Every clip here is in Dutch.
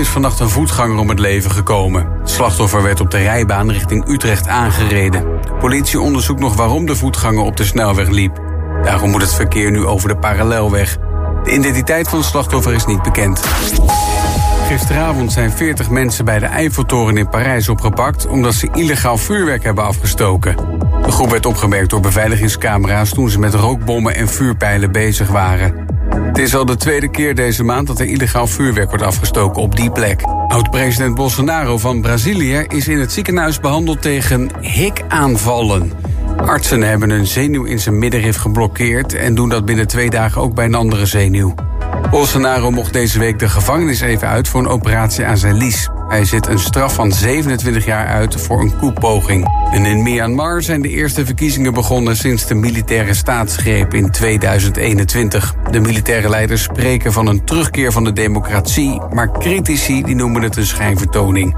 is vannacht een voetganger om het leven gekomen. Het slachtoffer werd op de rijbaan richting Utrecht aangereden. De politie onderzoekt nog waarom de voetganger op de snelweg liep. Daarom moet het verkeer nu over de parallelweg. De identiteit van het slachtoffer is niet bekend. Gisteravond zijn 40 mensen bij de Eiffeltoren in Parijs opgepakt... omdat ze illegaal vuurwerk hebben afgestoken. De groep werd opgemerkt door beveiligingscamera's... toen ze met rookbommen en vuurpijlen bezig waren. Is al de tweede keer deze maand dat er illegaal vuurwerk wordt afgestoken op die plek. Oud-president Bolsonaro van Brazilië is in het ziekenhuis behandeld tegen hikaanvallen. Artsen hebben een zenuw in zijn middenrif geblokkeerd... en doen dat binnen twee dagen ook bij een andere zenuw. Bolsonaro mocht deze week de gevangenis even uit voor een operatie aan zijn lies. Hij zit een straf van 27 jaar uit voor een koepoging. En in Myanmar zijn de eerste verkiezingen begonnen sinds de militaire staatsgreep in 2021. De militaire leiders spreken van een terugkeer van de democratie, maar critici die noemen het een schijnvertoning.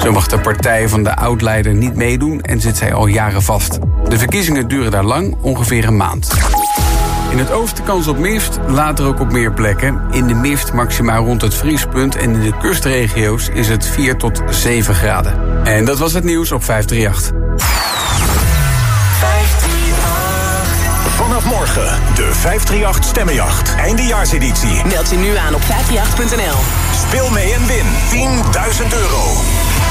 Zo mag de partij van de oud-leider niet meedoen en zit zij al jaren vast. De verkiezingen duren daar lang, ongeveer een maand. In het oosten kans op mist, later ook op meer plekken. In de mist maximaal rond het vriespunt en in de kustregio's is het 4 tot 7 graden. En dat was het nieuws op 538. Vanaf morgen de 538 Stemmenjacht. Eindejaarseditie. Meld je nu aan op 538.nl. Speel mee en win 10.000 euro.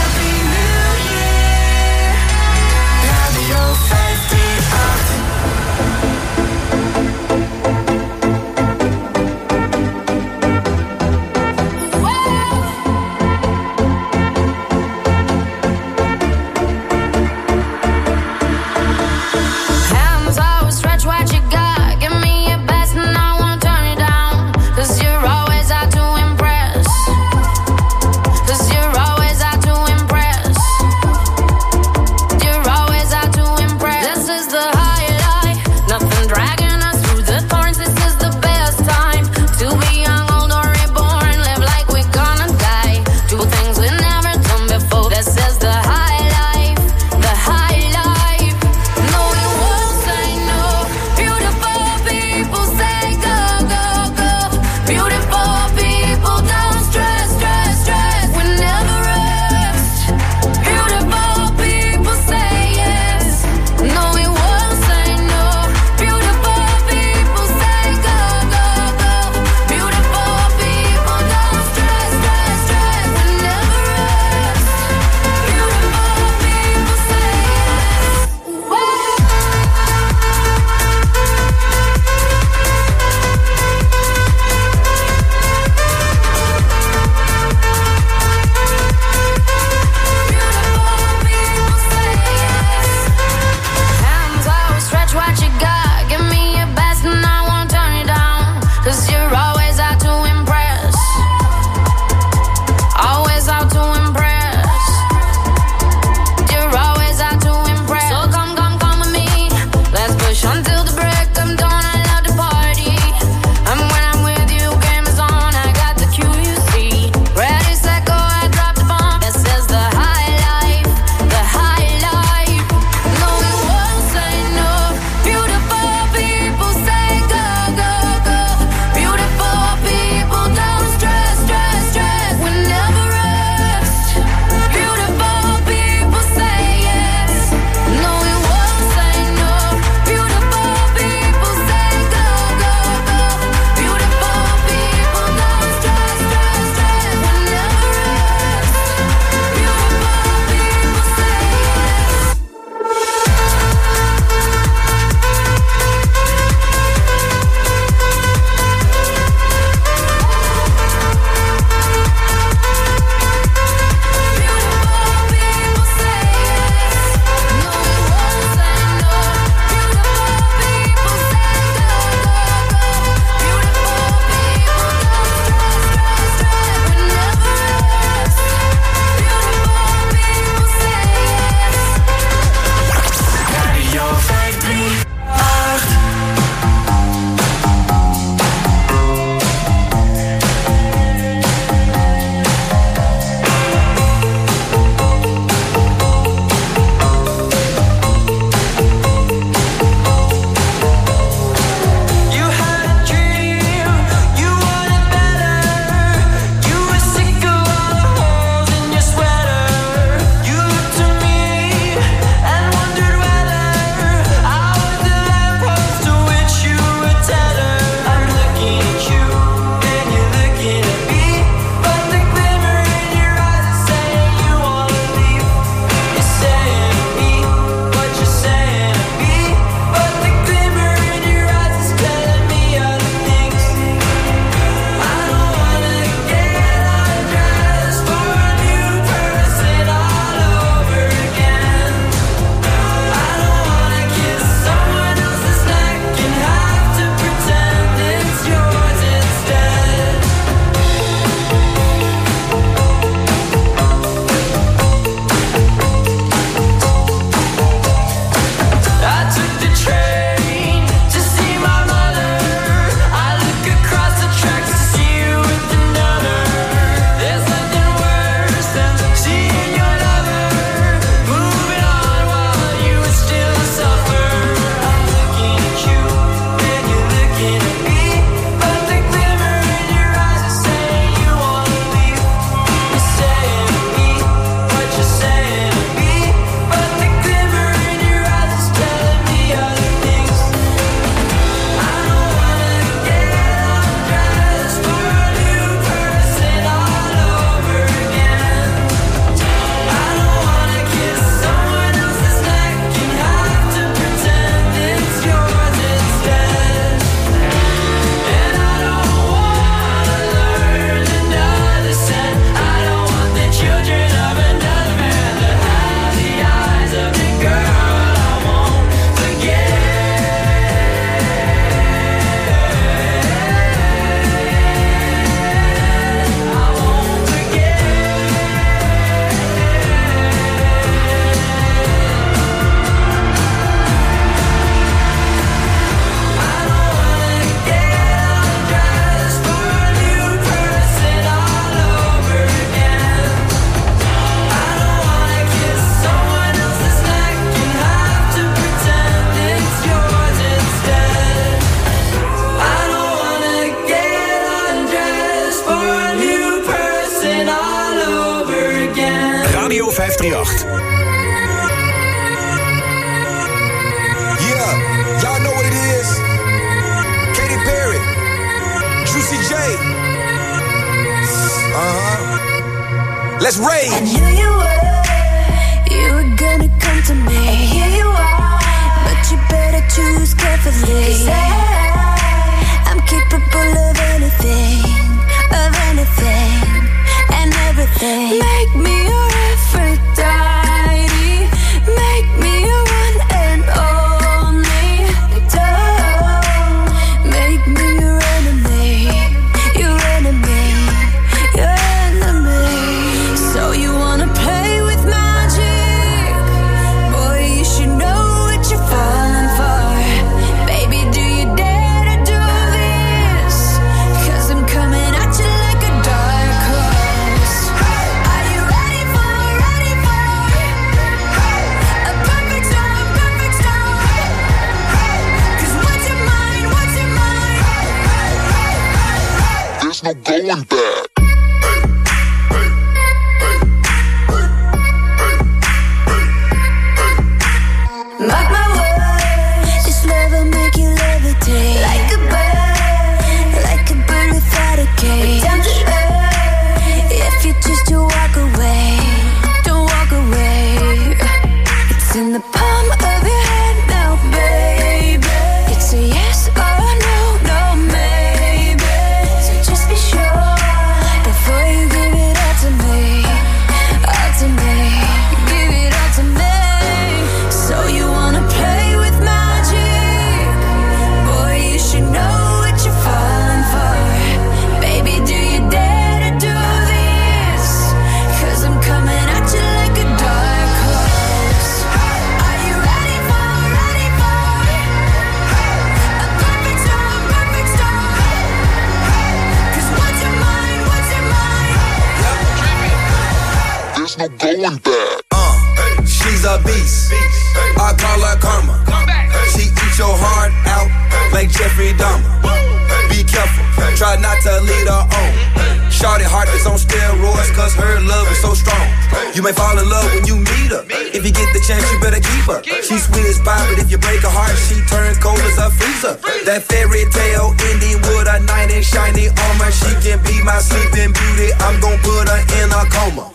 mine, she can be my sleeping beauty. I'm gon' put her in a coma.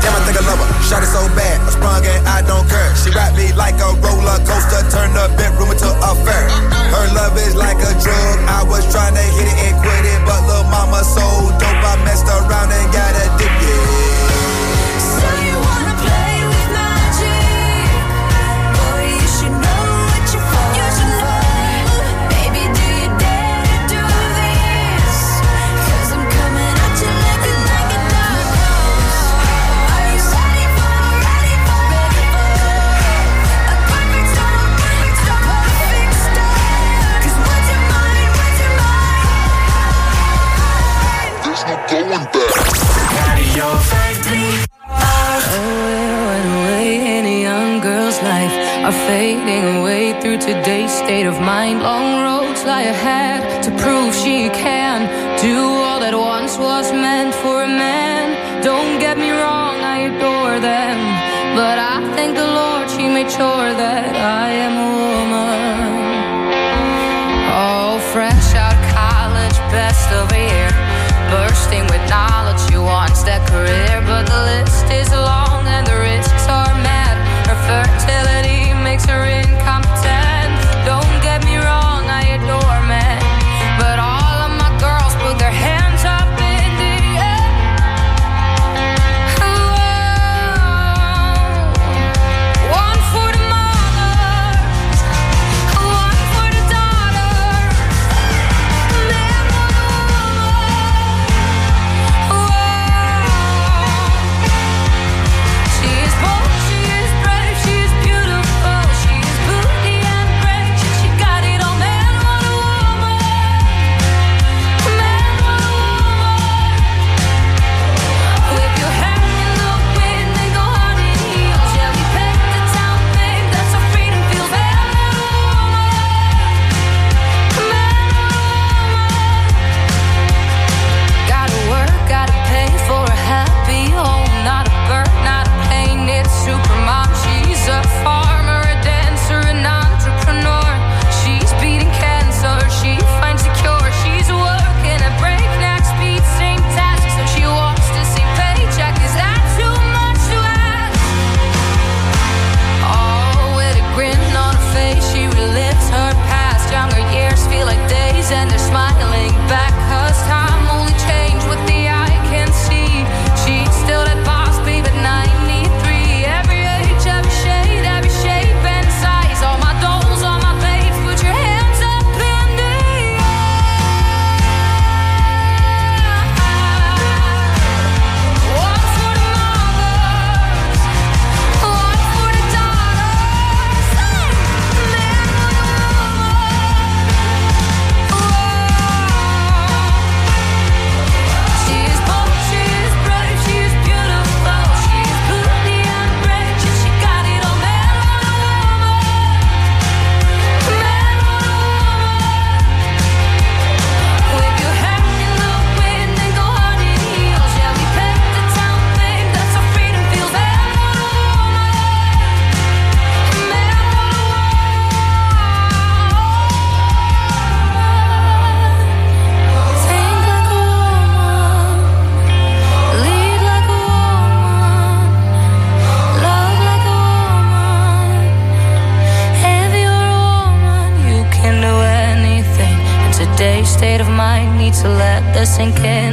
Damn, I think I love her. Shot it so bad, I sprung and I don't care. She rap me like a roller coaster, turn the bit doesn't care.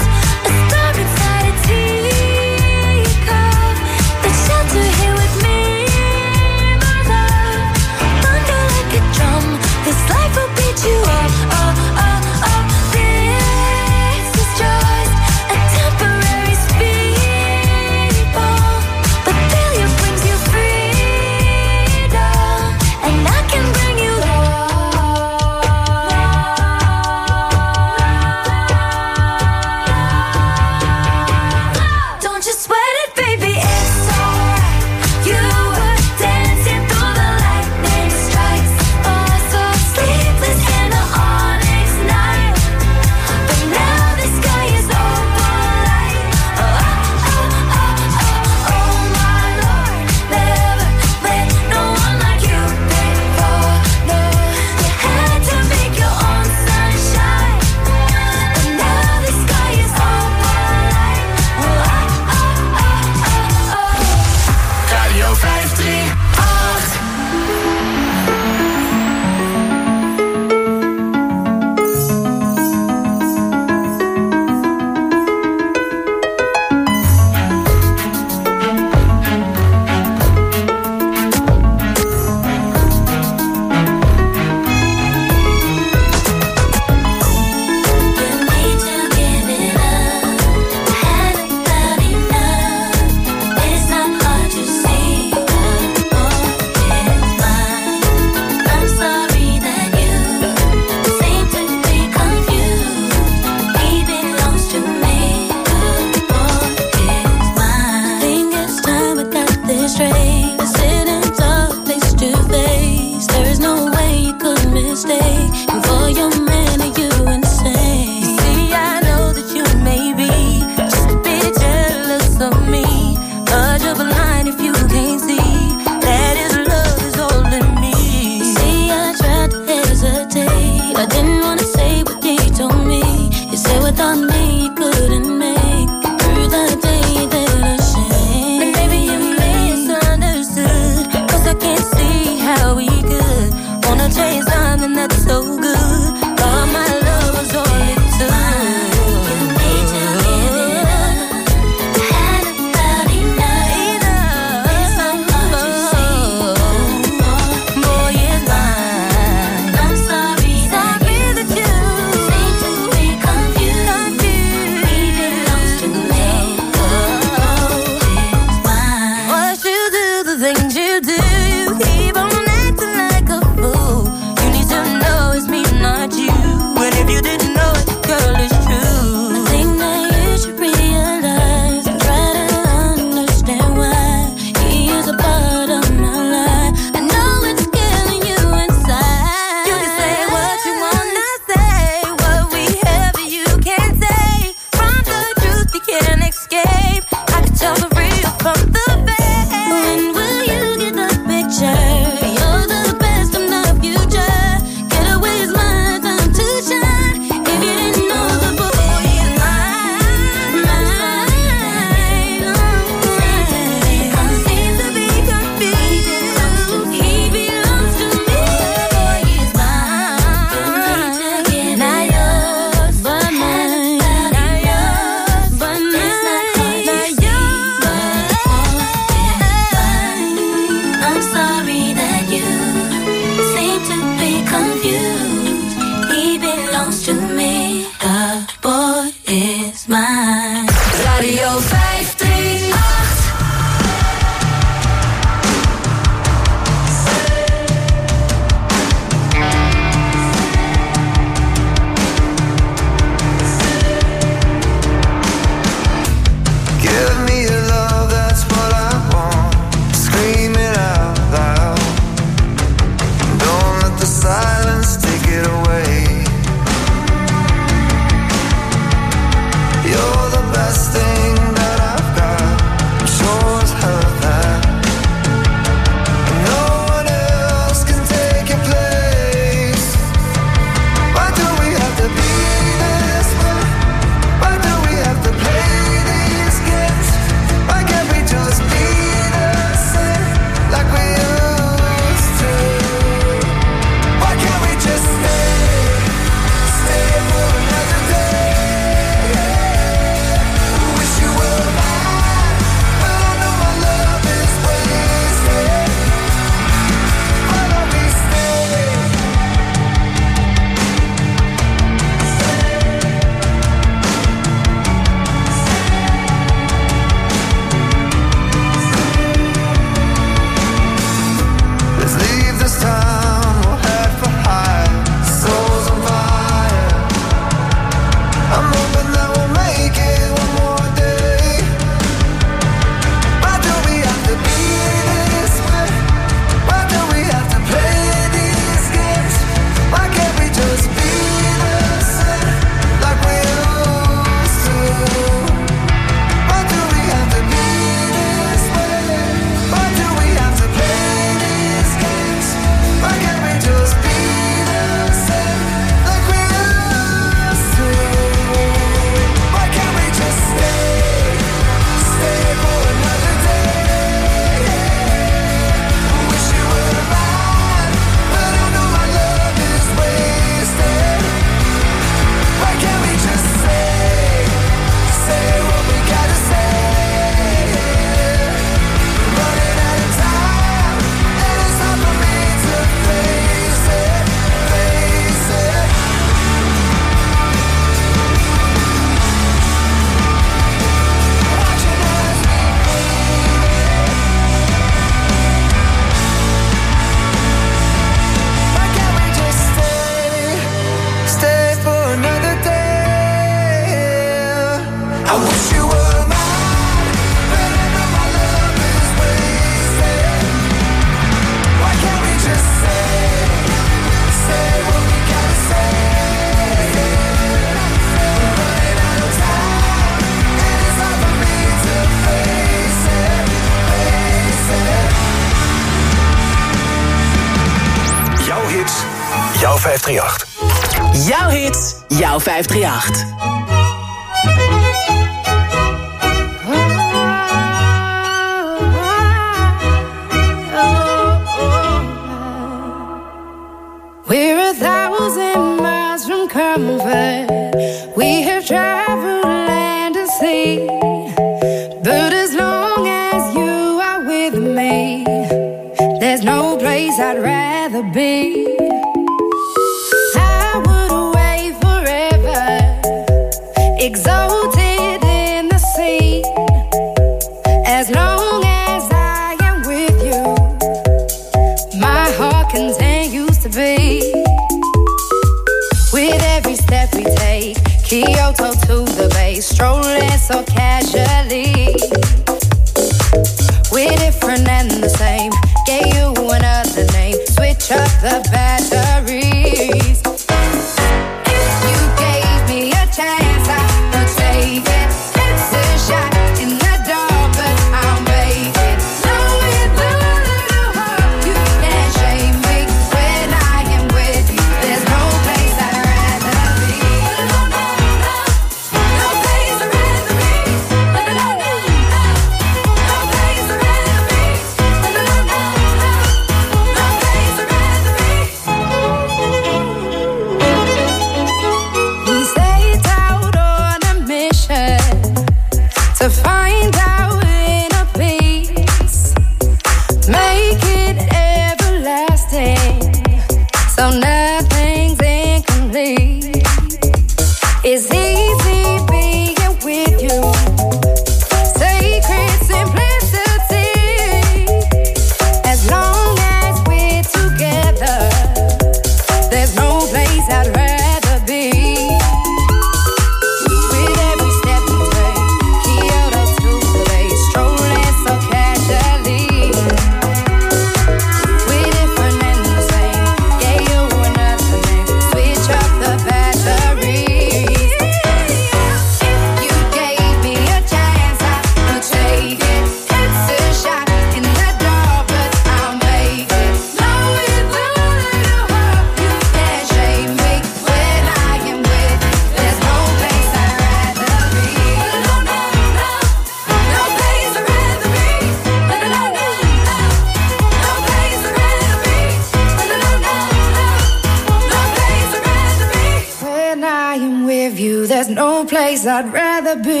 wanna be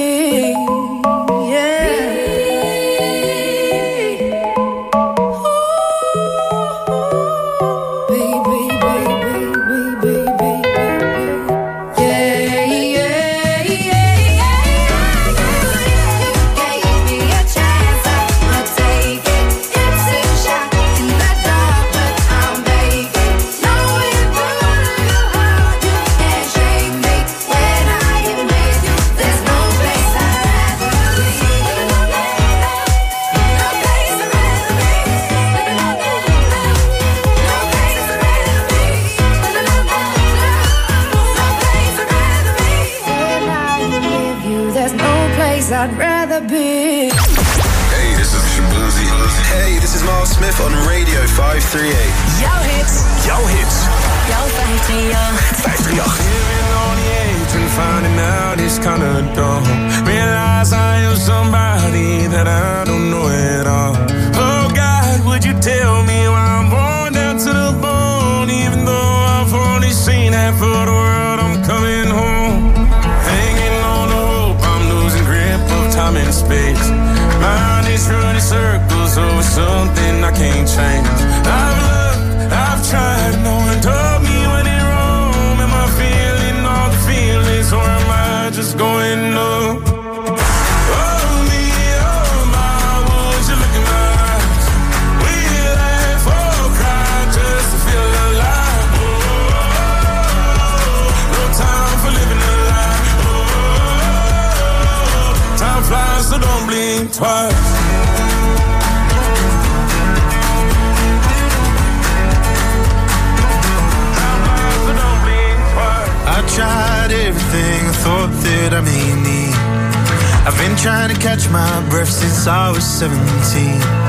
trying to catch my breath since I was 17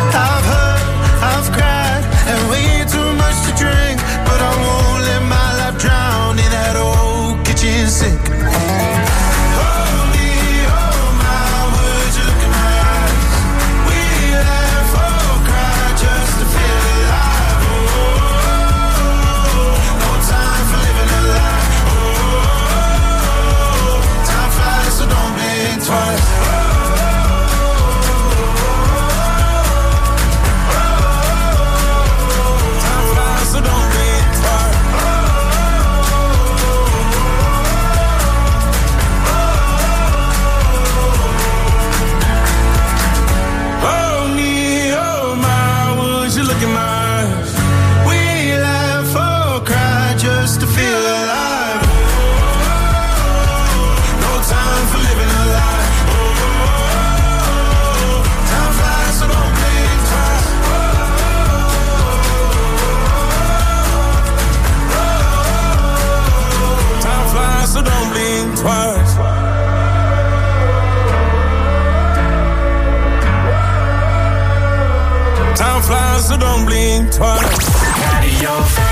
so don't blink twice. Radio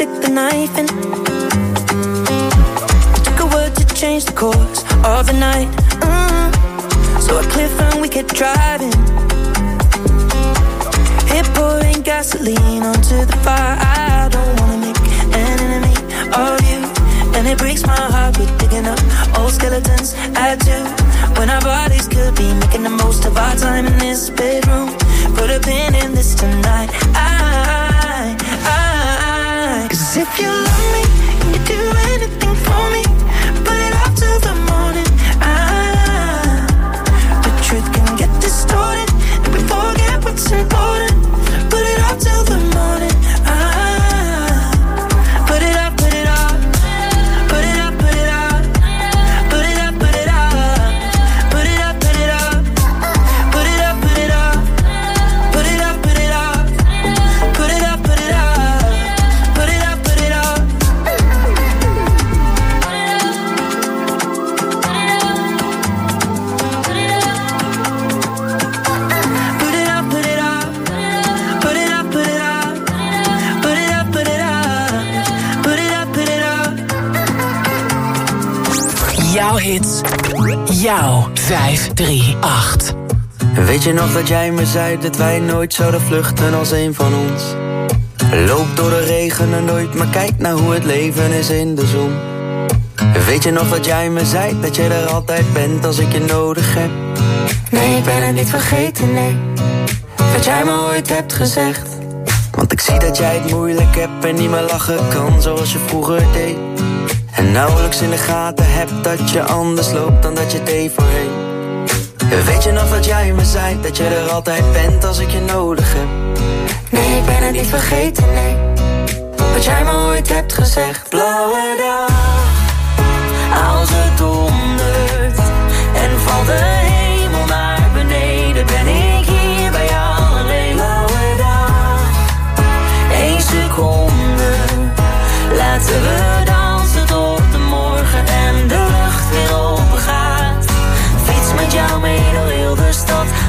stick the knife in. Took a word to change the course of the night. Mm. So a cliff and we kept driving. Hit pouring gasoline onto the fire. I don't wanna make an enemy of you. And it breaks my heart with digging up old skeletons. I do. When our bodies could be making the most of our time in this bedroom. Put a pin in this tonight. I, I, if you love me you do anything for me, the morning. I, the truth can get distorted, and we forget what's important. Hits, jouw 538. Weet je nog dat jij me zei dat wij nooit zouden vluchten als een van ons? Loop door de regen en nooit, maar kijk naar hoe het leven is in de zon. Weet je nog dat jij me zei dat je er altijd bent als ik je nodig heb? Nee, ik ben het niet vergeten, nee. Wat jij me ooit hebt gezegd. Want ik zie dat jij het moeilijk hebt en niet meer lachen kan zoals je vroeger deed. En nauwelijks in de gaten dat je anders loopt dan dat je deed voorheen. Weet je nog dat jij me zei dat je er altijd bent als ik je nodig heb? Nee, ik ben het niet vergeten, nee. Wat jij me ooit hebt gezegd. Blauwe dag, Als het dondert en valt de hemel naar beneden, ben ik hier bij jou alleen. Blauwe dag, één seconde. laten we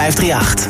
538.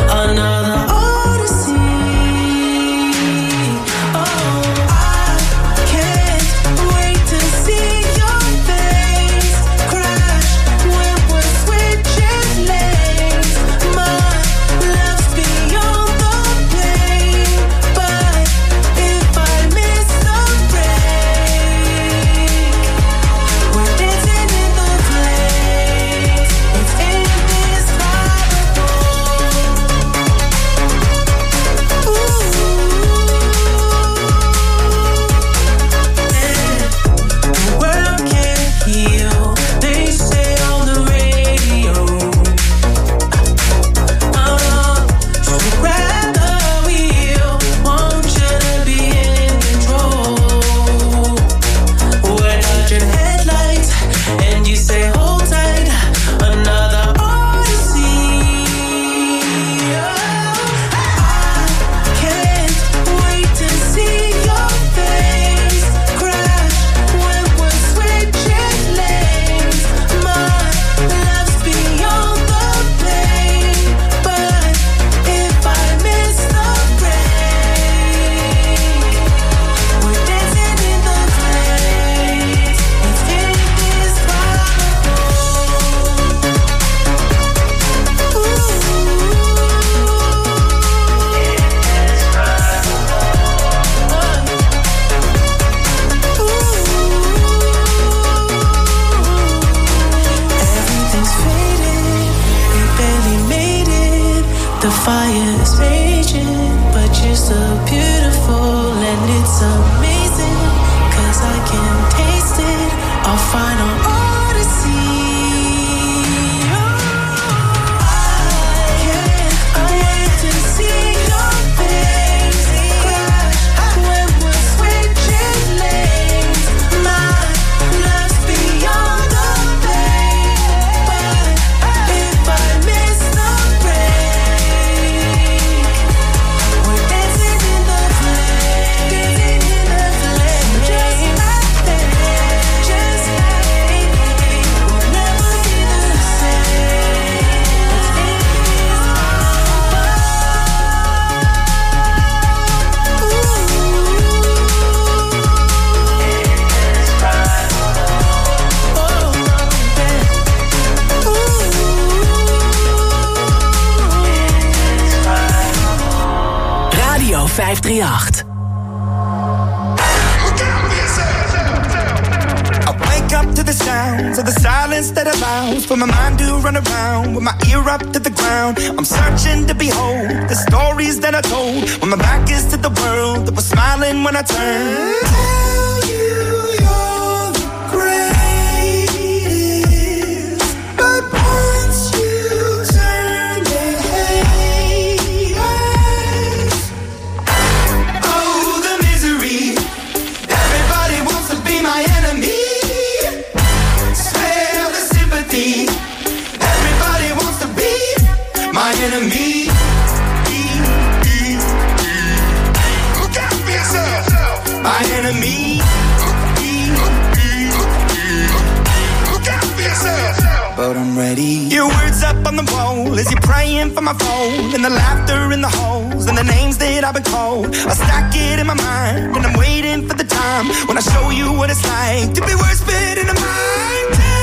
another cold, and the laughter in the halls, and the names that I've been called. I stack it in my mind, and I'm waiting for the time when I show you what it's like to be worse fit in a mind.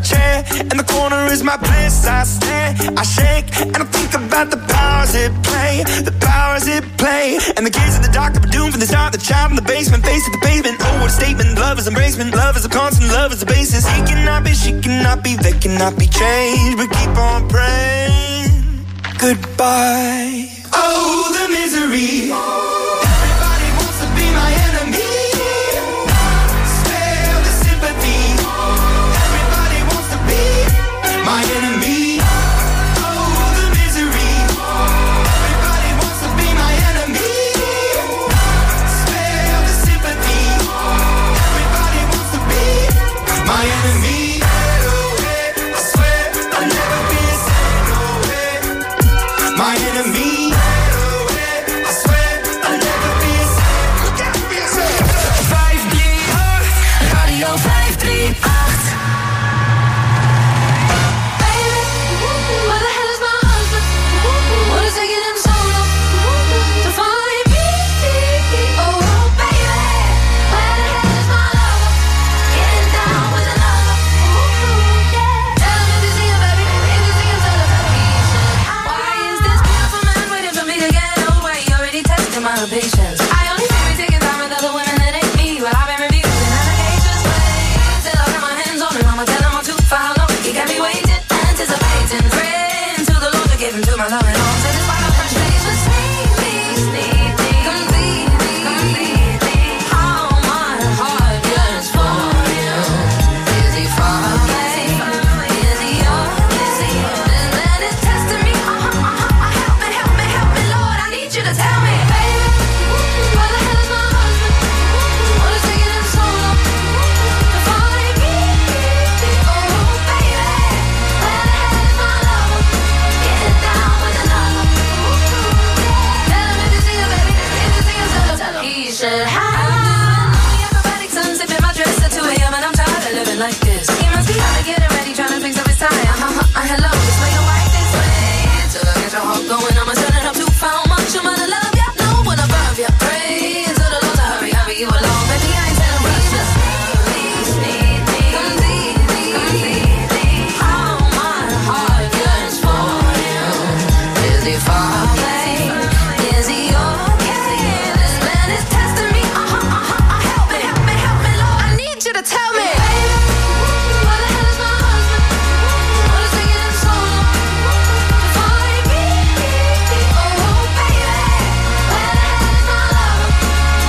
chair, and the corner is my place. I stare, I shake, and I think about the powers it play, the powers it play. And the kids in the doctor were doomed from the start. The child in the basement, face of the pavement. Oh, what a statement! Love is embracement, love is a constant, love is a basis. He cannot be, she cannot be, they cannot be changed. But keep on praying. Goodbye. Oh, the misery.